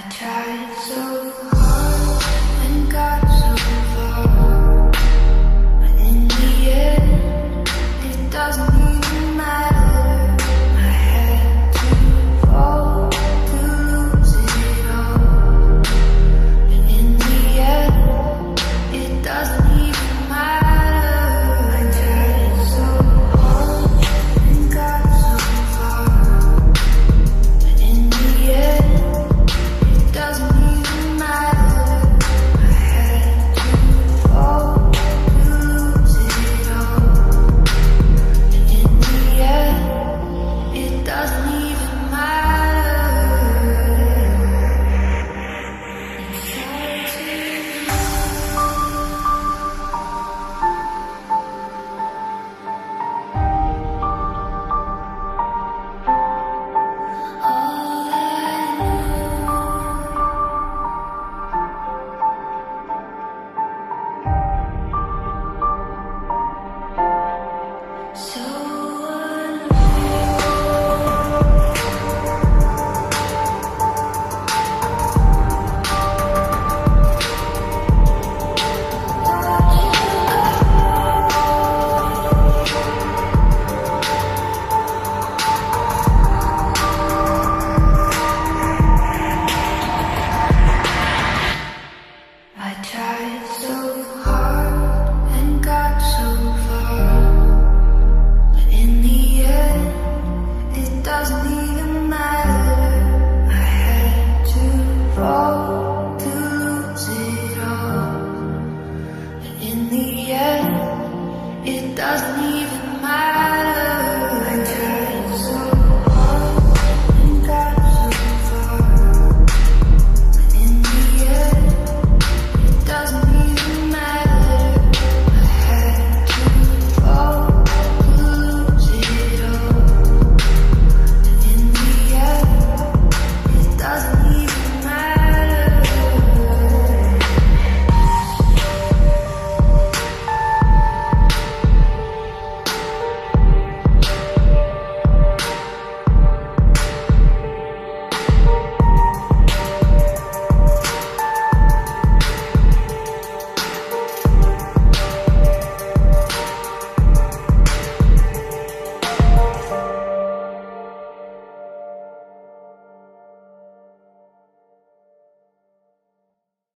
I tried so hard. I tried so